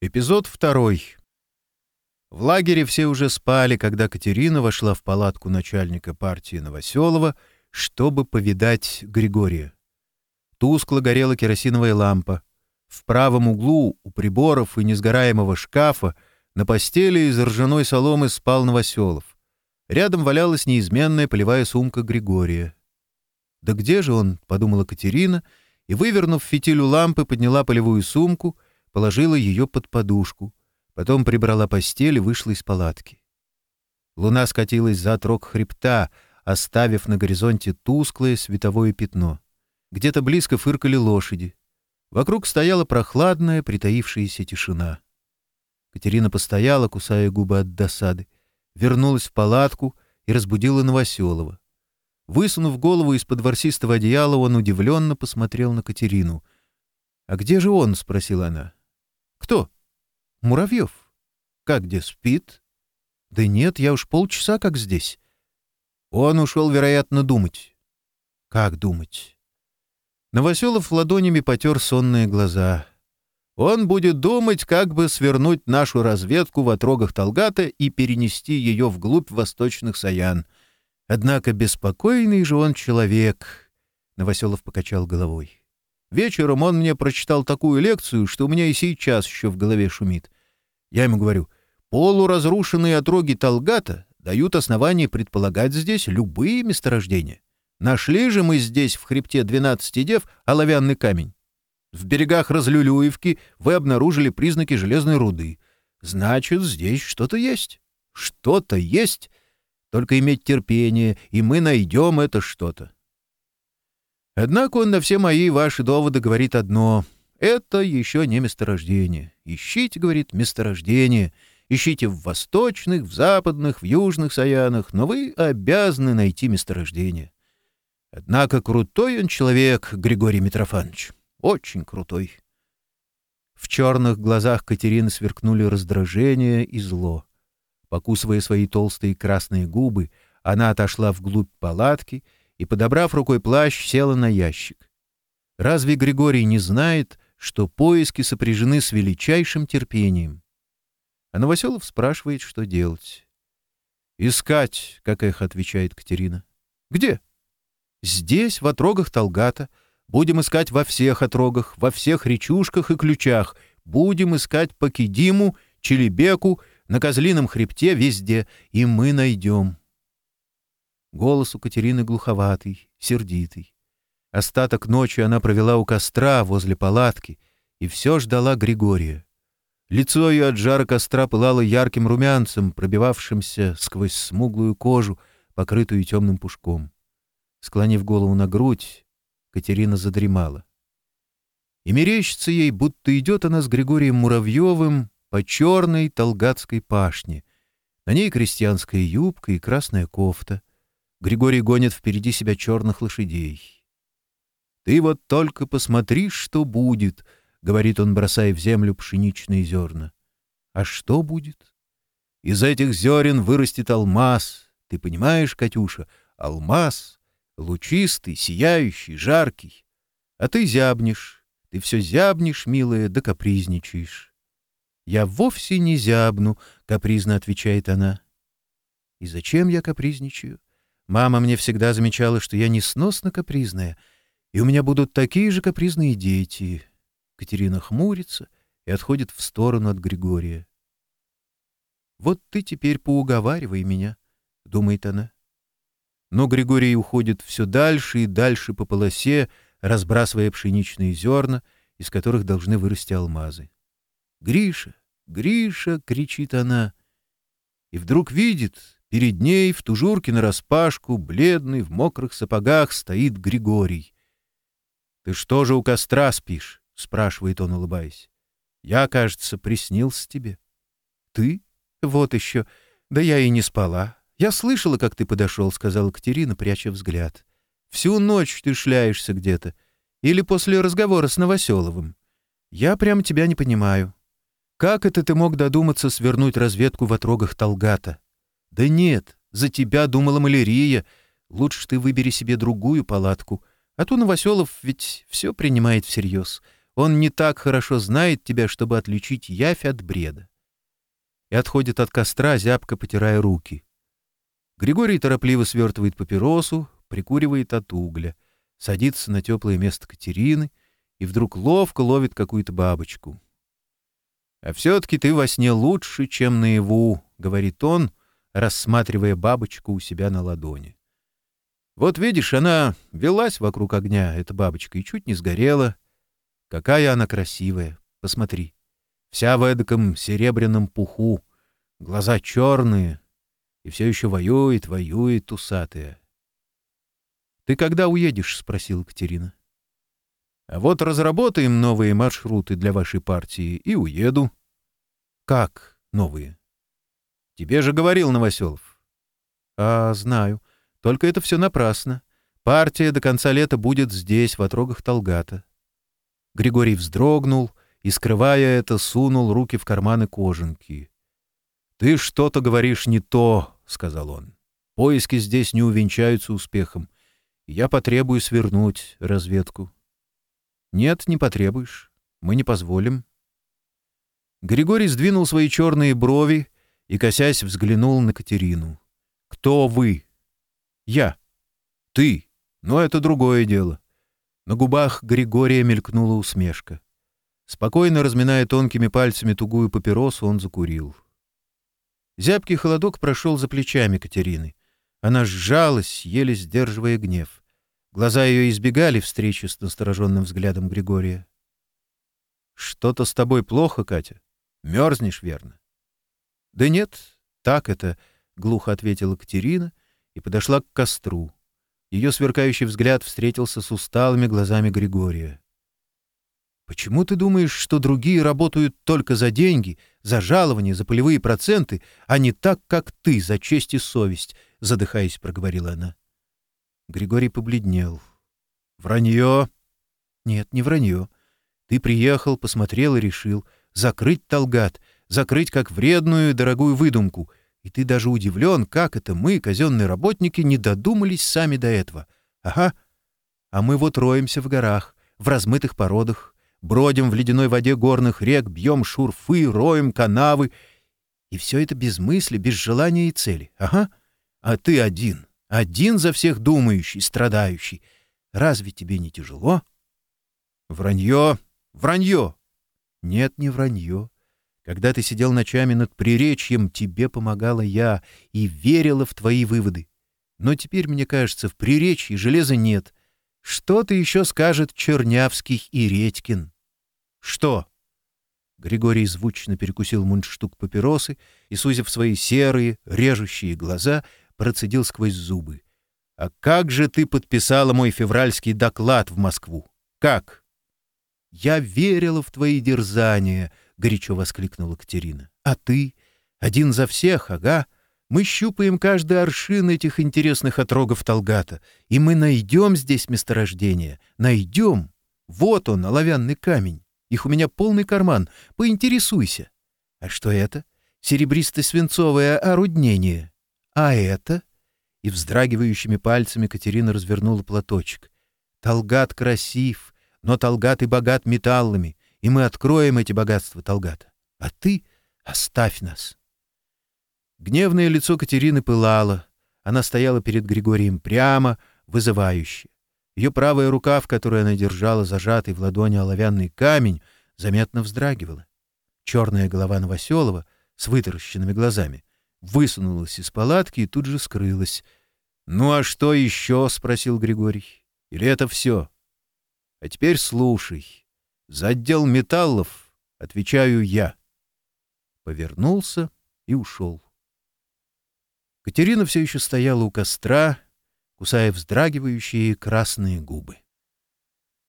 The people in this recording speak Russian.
Эпизод второй. В лагере все уже спали, когда Катерина вошла в палатку начальника партии Новоселова, чтобы повидать Григория. Тускло горела керосиновая лампа. В правом углу у приборов и несгораемого шкафа на постели из ржаной соломы спал Новоселов. Рядом валялась неизменная полевая сумка Григория. «Да где же он?» — подумала Катерина, и, вывернув фитилю лампы, подняла полевую сумку — положила ее под подушку, потом прибрала постель и вышла из палатки. Луна скатилась за трог хребта, оставив на горизонте тусклое световое пятно. Где-то близко фыркали лошади. Вокруг стояла прохладная, притаившаяся тишина. Катерина постояла, кусая губы от досады, вернулась в палатку и разбудила Новоселова. Высунув голову из-под ворсистого одеяла, он удивленно посмотрел на Катерину. «А где же он?» — спросила она. Кто? Муравьев. Как где спит? Да нет, я уж полчаса как здесь. Он ушел, вероятно, думать. Как думать? Новоселов ладонями потер сонные глаза. Он будет думать, как бы свернуть нашу разведку в отрогах Толгата и перенести ее вглубь восточных Саян. Однако беспокойный же он человек. Новоселов покачал головой. Вечером он мне прочитал такую лекцию, что у меня и сейчас еще в голове шумит. Я ему говорю, полуразрушенные отроги Талгата дают основание предполагать здесь любые месторождения. Нашли же мы здесь в хребте 12 дев оловянный камень. В берегах Разлюлюевки вы обнаружили признаки железной руды. Значит, здесь что-то есть. Что-то есть. Только иметь терпение, и мы найдем это что-то. Однако он на все мои и ваши доводы говорит одно. Это еще не месторождение. Ищите, говорит, месторождение. Ищите в восточных, в западных, в южных Саянах, но вы обязаны найти месторождение. Однако крутой он человек, Григорий Митрофанович. Очень крутой. В черных глазах Катерины сверкнули раздражение и зло. Покусывая свои толстые красные губы, она отошла вглубь палатки и, подобрав рукой плащ, села на ящик. Разве Григорий не знает, что поиски сопряжены с величайшим терпением? А Новоселов спрашивает, что делать. «Искать», — как эхо отвечает Катерина. «Где?» «Здесь, в отрогах Толгата. Будем искать во всех отрогах, во всех речушках и ключах. Будем искать по Кедиму, Челебеку, на Козлином хребте везде, и мы найдем». Голос у Катерины глуховатый, сердитый. Остаток ночи она провела у костра возле палатки и все ждала Григория. Лицо ее от жара костра пылало ярким румянцем, пробивавшимся сквозь смуглую кожу, покрытую темным пушком. Склонив голову на грудь, Катерина задремала. И мерещится ей, будто идет она с Григорием Муравьевым по черной толгатской пашне. На ней крестьянская юбка и красная кофта. Григорий гонит впереди себя черных лошадей. «Ты вот только посмотри, что будет!» — говорит он, бросая в землю пшеничные зерна. «А что будет? Из этих зерен вырастет алмаз. Ты понимаешь, Катюша, алмаз, лучистый, сияющий, жаркий. А ты зябнешь, ты все зябнешь, милая, да капризничаешь». «Я вовсе не зябну», — капризно отвечает она. «И зачем я капризничаю? Мама мне всегда замечала, что я несносно капризная, и у меня будут такие же капризные дети. Катерина хмурится и отходит в сторону от Григория. «Вот ты теперь поуговаривай меня», — думает она. Но Григорий уходит все дальше и дальше по полосе, разбрасывая пшеничные зерна, из которых должны вырасти алмазы. «Гриша! Гриша!» — кричит она. И вдруг видит, Перед ней в тужурке нараспашку, бледный, в мокрых сапогах, стоит Григорий. — Ты что же у костра спишь? — спрашивает он, улыбаясь. — Я, кажется, приснился тебе. — Ты? Вот еще. Да я и не спала. Я слышала, как ты подошел, — сказала Катерина, пряча взгляд. — Всю ночь ты шляешься где-то. Или после разговора с Новоселовым. Я прям тебя не понимаю. Как это ты мог додуматься свернуть разведку в отрогах Толгата? — «Да нет, за тебя думала малярия. Лучше ты выбери себе другую палатку. А то Новоселов ведь все принимает всерьез. Он не так хорошо знает тебя, чтобы отличить явь от бреда». И отходит от костра, зябко потирая руки. Григорий торопливо свертывает папиросу, прикуривает от угля, садится на теплое место Катерины и вдруг ловко ловит какую-то бабочку. «А все-таки ты во сне лучше, чем наяву», — говорит он, — рассматривая бабочку у себя на ладони. Вот видишь, она велась вокруг огня, эта бабочка, и чуть не сгорела. Какая она красивая, посмотри. Вся в эдаком серебряном пуху, глаза черные, и все еще воюет, воюет усатая. — Ты когда уедешь? — спросил Катерина. — А вот разработаем новые маршруты для вашей партии и уеду. — Как новые? Тебе же говорил Новоселов. А, знаю. Только это все напрасно. Партия до конца лета будет здесь, в отрогах Толгата. Григорий вздрогнул и, скрывая это, сунул руки в карманы кожанки. «Ты что-то говоришь не то», — сказал он. «Поиски здесь не увенчаются успехом. Я потребую свернуть разведку». «Нет, не потребуешь. Мы не позволим». Григорий сдвинул свои черные брови и, косясь, взглянул на Катерину. «Кто вы?» «Я». «Ты?» «Но это другое дело». На губах Григория мелькнула усмешка. Спокойно разминая тонкими пальцами тугую папиросу, он закурил. Зябкий холодок прошел за плечами Катерины. Она сжалась, еле сдерживая гнев. Глаза ее избегали встречи с настороженным взглядом Григория. «Что-то с тобой плохо, Катя? Мерзнешь, верно?» «Да нет, так это», — глухо ответила Катерина и подошла к костру. Ее сверкающий взгляд встретился с усталыми глазами Григория. «Почему ты думаешь, что другие работают только за деньги, за жалование, за полевые проценты, а не так, как ты, за честь и совесть?» — задыхаясь, проговорила она. Григорий побледнел. «Вранье?» «Нет, не вранье. Ты приехал, посмотрел и решил закрыть Талгат, закрыть как вредную и дорогую выдумку. И ты даже удивлен, как это мы, казенные работники, не додумались сами до этого. Ага. А мы вот роемся в горах, в размытых породах, бродим в ледяной воде горных рек, бьем шурфы, роем канавы. И все это без мысли, без желания и цели. Ага. А ты один, один за всех думающий, страдающий. Разве тебе не тяжело? Вранье, вранье. Нет, не вранье. Когда ты сидел ночами над приречьем, тебе помогала я и верила в твои выводы. Но теперь, мне кажется, в приречье железа нет. что ты еще скажет Чернявский и Редькин. Что? Григорий звучно перекусил мундштук папиросы и, сузив свои серые, режущие глаза, процедил сквозь зубы. «А как же ты подписала мой февральский доклад в Москву? Как?» «Я верила в твои дерзания», горячо воскликнула Катерина. «А ты? Один за всех, ага. Мы щупаем каждый аршин этих интересных отрогов Толгата, и мы найдем здесь месторождение. Найдем! Вот он, оловянный камень. Их у меня полный карман. Поинтересуйся. А что это? Серебристо-свинцовое оруднение. А это?» И вздрагивающими пальцами Катерина развернула платочек. «Толгат красив, но Толгат и богат металлами и мы откроем эти богатства Талгата. А ты оставь нас. Гневное лицо Катерины пылало. Она стояла перед Григорием прямо, вызывающе. Ее правая рука, в которой она держала зажатый в ладони оловянный камень, заметно вздрагивала. Черная голова Новоселова с вытаращенными глазами высунулась из палатки и тут же скрылась. «Ну а что еще?» — спросил Григорий. «Или это все?» «А теперь слушай» за отдел металлов», — отвечаю я. Повернулся и ушел. Катерина все еще стояла у костра, кусая вздрагивающие красные губы.